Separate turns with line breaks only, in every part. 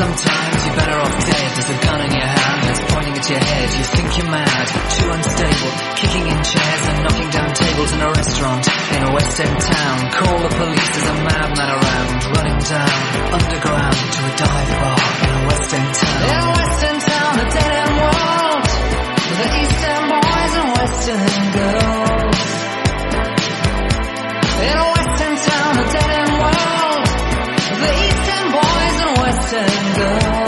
Sometimes you're better off dead. There's a gun in your hand that's pointing at your head. You think you're mad, too unstable Kicking in chairs and knocking down tables in a restaurant In a west end town. Call the police, there's a man and go.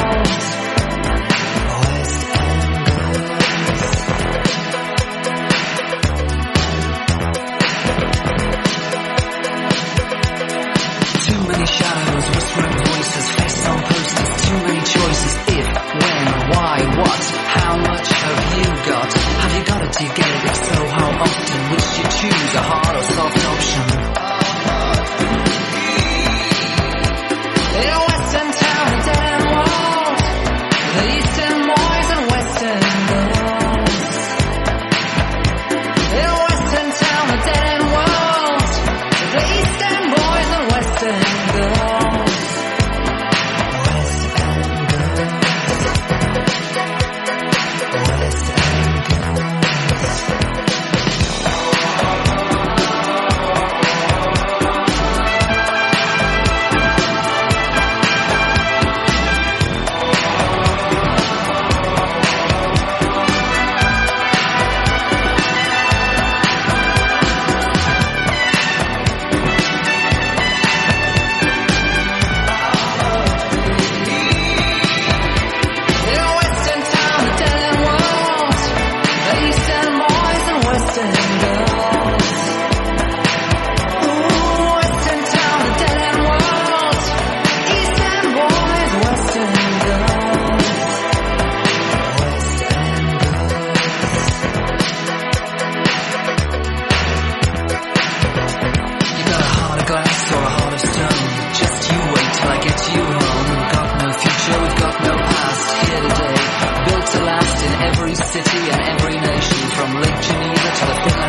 city and every nation from Lake Geneva to the